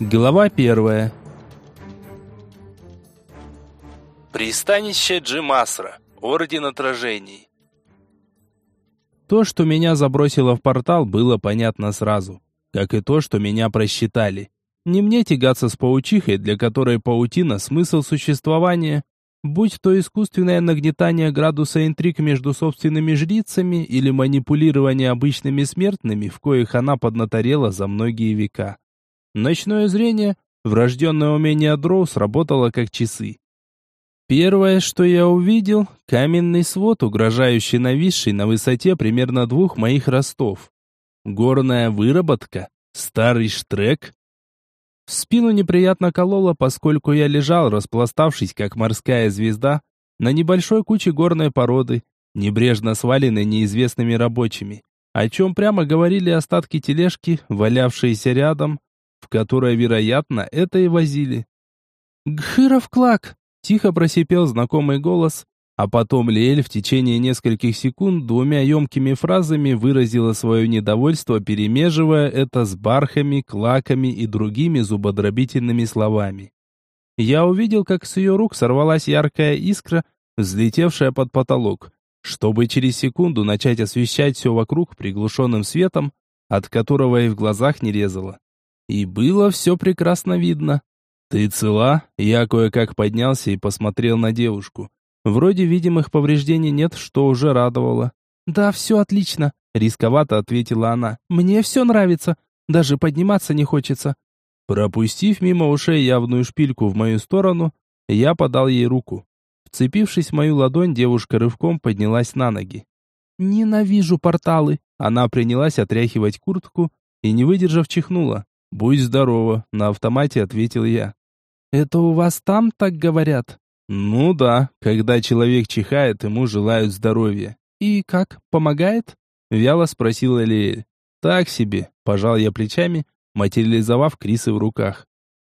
Глава первая. Пристанище Джимасра. Орден отражений. То, что меня забросило в портал, было понятно сразу. Как и то, что меня просчитали. Не мне тягаться с паучихой, для которой паутина – смысл существования. Будь то искусственное нагнетание градуса интриг между собственными жрицами или манипулирование обычными смертными, в коих она поднаторела за многие века. Ночное зрение, врожденное умение дроу, сработало как часы. Первое, что я увидел, каменный свод, угрожающий нависший на высоте примерно двух моих ростов. Горная выработка, старый штрек. В спину неприятно кололо, поскольку я лежал, распластавшись, как морская звезда, на небольшой куче горной породы, небрежно сваленной неизвестными рабочими, о чем прямо говорили остатки тележки, валявшиеся рядом, в которое, вероятно, это и возили. «Гхыров клак!» — тихо просипел знакомый голос, а потом Лиэль в течение нескольких секунд двумя емкими фразами выразила свое недовольство, перемеживая это с бархами, клаками и другими зубодробительными словами. Я увидел, как с ее рук сорвалась яркая искра, взлетевшая под потолок, чтобы через секунду начать освещать все вокруг приглушенным светом, от которого и в глазах не резало. И было все прекрасно видно. «Ты цела?» Я кое-как поднялся и посмотрел на девушку. Вроде видимых повреждений нет, что уже радовало. «Да, все отлично», — рисковато ответила она. «Мне все нравится. Даже подниматься не хочется». Пропустив мимо ушей явную шпильку в мою сторону, я подал ей руку. Вцепившись в мою ладонь, девушка рывком поднялась на ноги. «Ненавижу порталы!» Она принялась отряхивать куртку и, не выдержав, чихнула. «Будь здорова», — на автомате ответил я. «Это у вас там так говорят?» «Ну да, когда человек чихает, ему желают здоровья». «И как, помогает?» — вяло спросила Леэль. «Так себе», — пожал я плечами, материализовав Крисы в руках.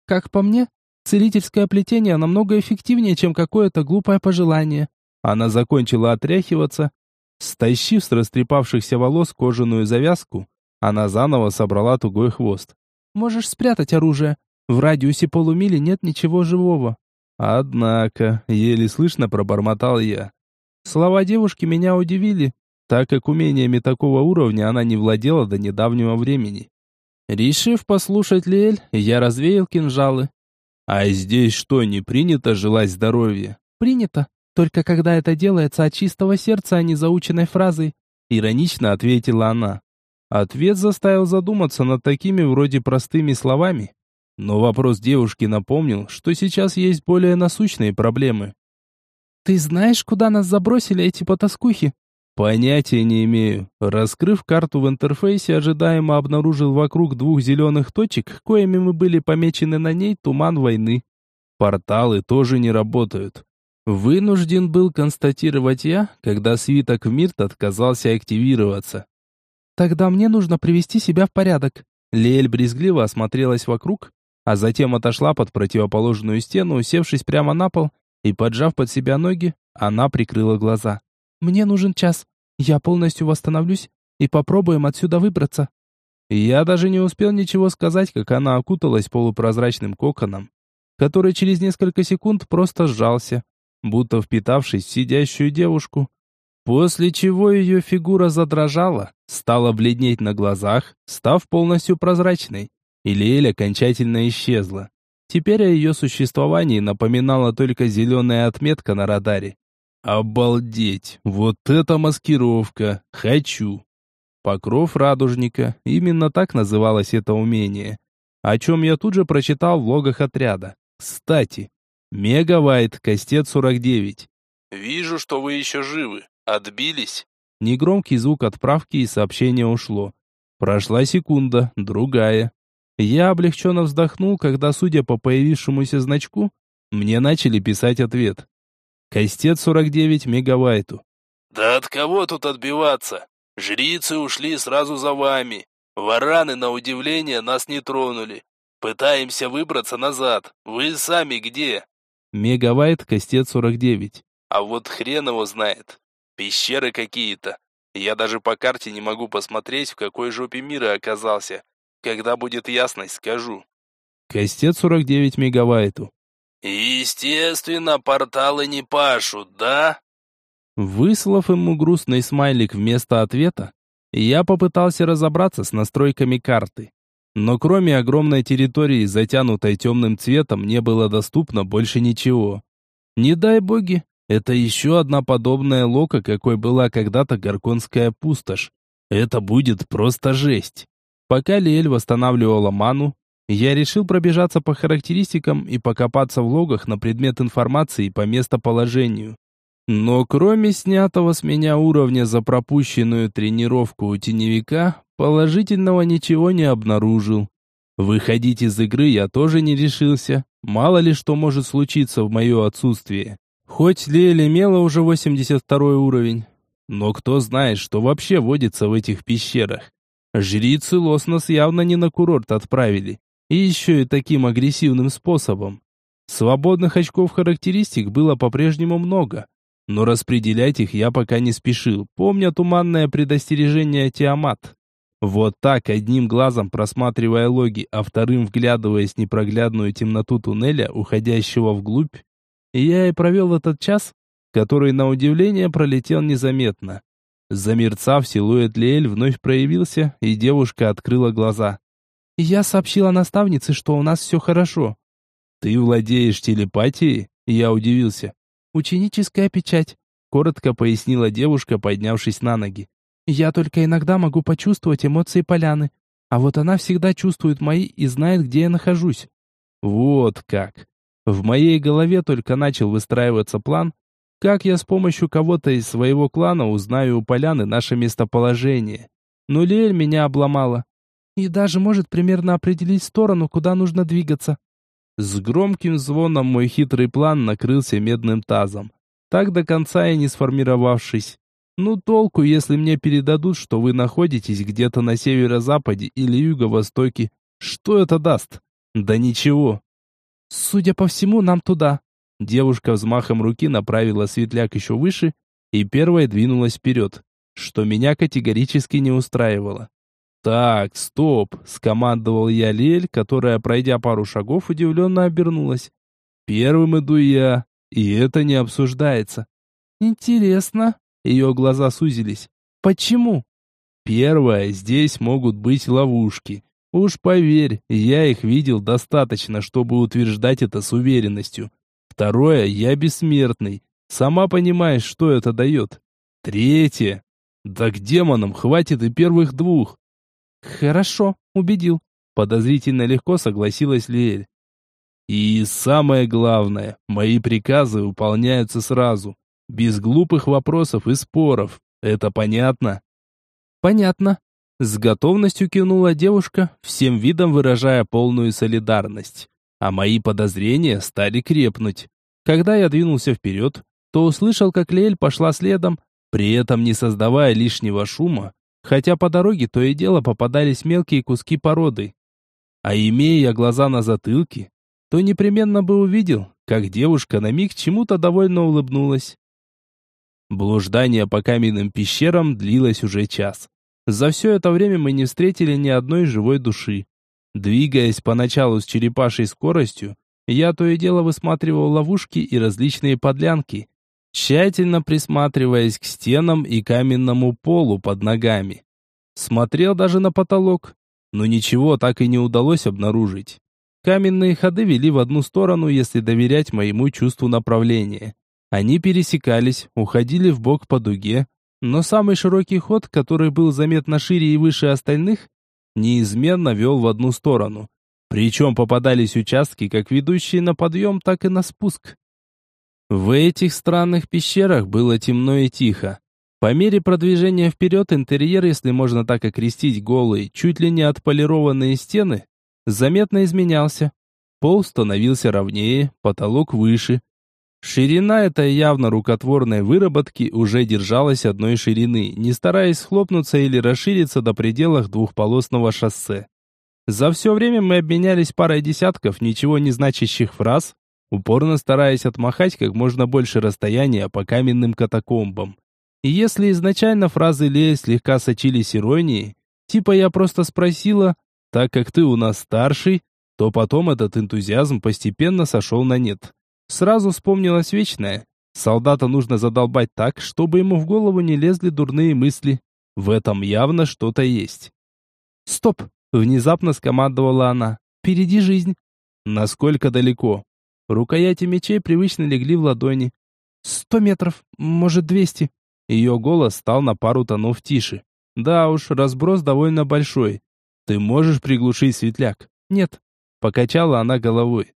«Как по мне, целительское плетение намного эффективнее, чем какое-то глупое пожелание». Она закончила отряхиваться. Стащив с растрепавшихся волос кожаную завязку, она заново собрала тугой хвост. Можешь спрятать оружие. В радиусе полумили нет ничего живого. Однако, еле слышно пробормотал я. Слова девушки меня удивили, так как умениями такого уровня она не владела до недавнего времени. Решив послушать Лель, я развеял кинжалы. А здесь что, не принято желать здоровья? Принято, только когда это делается от чистого сердца, а не заученной фразой, иронично ответила она. Ответ заставил задуматься над такими вроде простыми словами. Но вопрос девушки напомнил, что сейчас есть более насущные проблемы. «Ты знаешь, куда нас забросили эти потаскухи?» «Понятия не имею». Раскрыв карту в интерфейсе, ожидаемо обнаружил вокруг двух зеленых точек, коими мы были помечены на ней туман войны. Порталы тоже не работают. Вынужден был констатировать я, когда свиток Мирт отказался активироваться. Тогда мне нужно привести себя в порядок. Лель брезгливо осмотрелась вокруг, а затем отошла под противоположную стену, усевшись прямо на пол и поджав под себя ноги, она прикрыла глаза. Мне нужен час. Я полностью восстановлюсь и попробуем отсюда выбраться. Я даже не успел ничего сказать, как она окуталась полупрозрачным коконом, который через несколько секунд просто сжался, будто впитавшись в сидящую девушку, После чего ее фигура задрожала, стала бледнеть на глазах, став полностью прозрачной, и Лиэль окончательно исчезла. Теперь о ее существовании напоминала только зеленая отметка на радаре. Обалдеть! Вот это маскировка! Хочу! Покров радужника, именно так называлось это умение, о чем я тут же прочитал в логах отряда. Кстати, Мегавайт, Кастет 49. «Вижу, что вы еще живы. Отбились? Негромкий звук отправки и сообщение ушло. Прошла секунда, другая. Я облегченно вздохнул, когда, судя по появившемуся значку, мне начали писать ответ. Кастет 49 мегавайту. Да от кого тут отбиваться? Жрицы ушли сразу за вами. Вараны, на удивление, нас не тронули. Пытаемся выбраться назад. Вы сами где? Мегавайт Кастет 49. А вот хрен его знает. Пещеры какие-то. Я даже по карте не могу посмотреть, в какой жопе мира оказался. Когда будет ясность, скажу. Кастет 49 мегабайту. Естественно, порталы не пашут, да? Выслав ему грустный смайлик вместо ответа, я попытался разобраться с настройками карты. Но кроме огромной территории, затянутой темным цветом, не было доступно больше ничего. Не дай боги, это еще одна подобная лока, какой была когда-то Горконская пустошь. Это будет просто жесть. Пока Лиэль восстанавливала ману, я решил пробежаться по характеристикам и покопаться в логах на предмет информации по местоположению. Но кроме снятого с меня уровня за пропущенную тренировку у теневика, положительного ничего не обнаружил. Выходить из игры я тоже не решился, мало ли что может случиться в мое отсутствие. Хоть Лель имела уже 82 уровень, но кто знает, что вообще водится в этих пещерах. Жрицы Лоснос явно не на курорт отправили, и еще и таким агрессивным способом. Свободных очков характеристик было по-прежнему много, но распределять их я пока не спешил, помня туманное предостережение Тиамат. Вот так, одним глазом просматривая логи, а вторым вглядываясь в непроглядную темноту туннеля, уходящего вглубь, я и провел этот час, который, на удивление, пролетел незаметно. Замерцав, силуэт Леэль вновь проявился, и девушка открыла глаза. «Я сообщила наставнице, что у нас все хорошо». «Ты владеешь телепатией?» Я удивился. «Ученическая печать», — коротко пояснила девушка, поднявшись на ноги. «Я только иногда могу почувствовать эмоции поляны, а вот она всегда чувствует мои и знает, где я нахожусь». «Вот как!» В моей голове только начал выстраиваться план, как я с помощью кого-то из своего клана узнаю у поляны наше местоположение. Но Лиэль меня обломала. И даже может примерно определить сторону, куда нужно двигаться. С громким звоном мой хитрый план накрылся медным тазом, так до конца и не сформировавшись. Ну толку, если мне передадут, что вы находитесь где-то на северо-западе или юго-востоке. Что это даст? Да ничего. Судя по всему, нам туда. Девушка взмахом руки направила светляк еще выше и первая двинулась вперед, что меня категорически не устраивало. «Так, стоп!» — скомандовал я Лель, которая, пройдя пару шагов, удивленно обернулась. «Первым иду я, и это не обсуждается». «Интересно?» — ее глаза сузились. «Почему?» «Первое, здесь могут быть ловушки. Уж поверь, я их видел достаточно, чтобы утверждать это с уверенностью. Второе, я бессмертный. Сама понимаешь, что это дает. Третье. Да к демонам хватит и первых двух. «Хорошо, убедил», — подозрительно легко согласилась Лиэль. «И самое главное, мои приказы выполняются сразу, без глупых вопросов и споров. Это понятно?» «Понятно», — с готовностью кивнула девушка, всем видом выражая полную солидарность. А мои подозрения стали крепнуть. Когда я двинулся вперед, то услышал, как Лель пошла следом, при этом не создавая лишнего шума, хотя по дороге то и дело попадались мелкие куски породы. А имея глаза на затылке, то непременно бы увидел, как девушка на миг чему-то довольно улыбнулась. Блуждание по каменным пещерам длилось уже час. За все это время мы не встретили ни одной живой души. Двигаясь поначалу с черепашей скоростью, я то и дело высматривал ловушки и различные подлянки, тщательно присматриваясь к стенам и каменному полу под ногами. Смотрел даже на потолок, но ничего так и не удалось обнаружить. Каменные ходы вели в одну сторону, если доверять моему чувству направления. Они пересекались, уходили в бок по дуге, но самый широкий ход, который был заметно шире и выше остальных, неизменно вел в одну сторону. Причем попадались участки, как ведущие на подъем, так и на спуск. В этих странных пещерах было темно и тихо. По мере продвижения вперед интерьер, если можно так окрестить голые, чуть ли не отполированные стены, заметно изменялся. Пол становился ровнее, потолок выше. Ширина этой явно рукотворной выработки уже держалась одной ширины, не стараясь схлопнуться или расшириться до пределах двухполосного шоссе. За все время мы обменялись парой десятков ничего не значащих фраз, упорно стараясь отмахать как можно больше расстояния по каменным катакомбам. И если изначально фразы Леи слегка сочились иронией, типа я просто спросила, так как ты у нас старший, то потом этот энтузиазм постепенно сошел на нет. Сразу вспомнилось вечное. Солдата нужно задолбать так, чтобы ему в голову не лезли дурные мысли. В этом явно что-то есть. «Стоп!» — внезапно скомандовала она. «Впереди жизнь!» «Насколько далеко?» Рукояти мечей привычно легли в ладони. «Сто метров, может, двести». Ее голос стал на пару тонов тише. «Да уж, разброс довольно большой. Ты можешь приглушить светляк?» «Нет». Покачала она головой.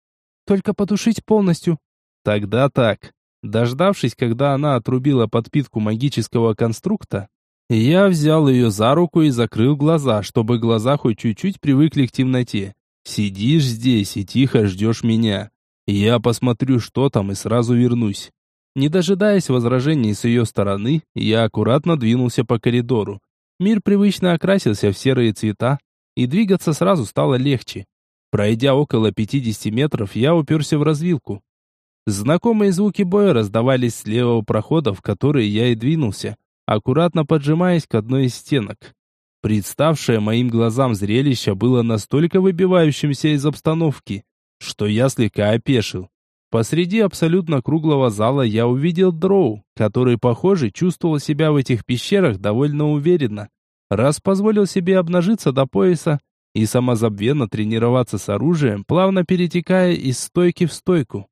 «Только потушить полностью». «Тогда так». Дождавшись, когда она отрубила подпитку магического конструкта, я взял ее за руку и закрыл глаза, чтобы глаза хоть чуть-чуть привыкли к темноте. Сидишь здесь и тихо ждешь меня. Я посмотрю, что там, и сразу вернусь. Не дожидаясь возражений с ее стороны, я аккуратно двинулся по коридору. Мир привычно окрасился в серые цвета, и двигаться сразу стало легче. Пройдя около 50 метров, я уперся в развилку. Знакомые звуки боя раздавались с левого прохода, в который я и двинулся, аккуратно поджимаясь к одной из стенок. Представшее моим глазам зрелище было настолько выбивающимся из обстановки, что я слегка опешил. Посреди абсолютно круглого зала я увидел дроу, который, похоже, чувствовал себя в этих пещерах довольно уверенно, раз позволил себе обнажиться до пояса и самозабвенно тренироваться с оружием, плавно перетекая из стойки в стойку.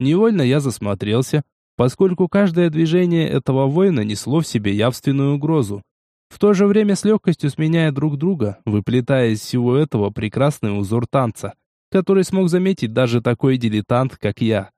Невольно я засмотрелся, поскольку каждое движение этого воина несло в себе явственную угрозу, в то же время с легкостью сменяя друг друга, выплетая из всего этого прекрасный узор танца, который смог заметить даже такой дилетант, как я.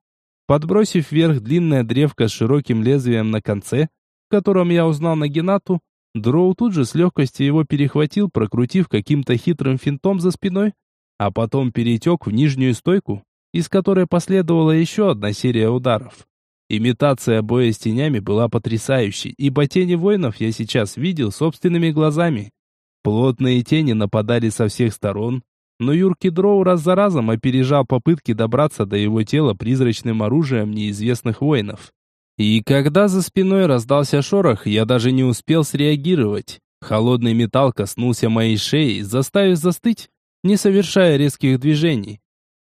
Подбросив вверх длинное древко с широким лезвием на конце, в котором я узнал Нагинату, Дроу тут же с легкостью его перехватил, прокрутив каким-то хитрым финтом за спиной, а потом перетек в нижнюю стойку, из которой последовала еще одна серия ударов. Имитация боя с тенями была потрясающей, ибо тени воинов я сейчас видел собственными глазами. Плотные тени нападали со всех сторон, но юркий дроу раз за разом опережал попытки добраться до его тела призрачным оружием неизвестных воинов. И когда за спиной раздался шорох, я даже не успел среагировать. Холодный металл коснулся моей шеи, заставив застыть, не совершая резких движений.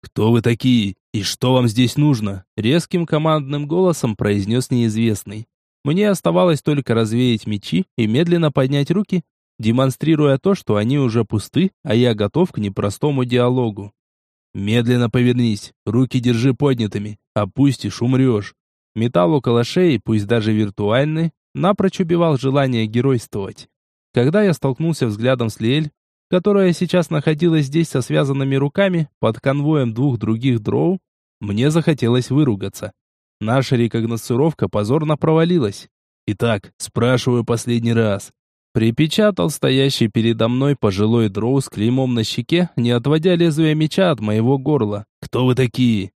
«Кто вы такие? И что вам здесь нужно?» Резким командным голосом произнес неизвестный. Мне оставалось только развеять мечи и медленно поднять руки, демонстрируя то, что они уже пусты, а я готов к непростому диалогу. «Медленно повернись, руки держи поднятыми, опустишь, умрешь. Металл около шеи, пусть даже виртуальный, напрочь убивал желание геройствовать. Когда я столкнулся взглядом с Лиэль, которая сейчас находилась здесь со связанными руками под конвоем двух других дроу, мне захотелось выругаться. Наша рекогносцировка позорно провалилась. Итак, спрашиваю последний раз. Припечатал стоящий передо мной пожилой дроу с клеймом на щеке, не отводя лезвие меча от моего горла. «Кто вы такие?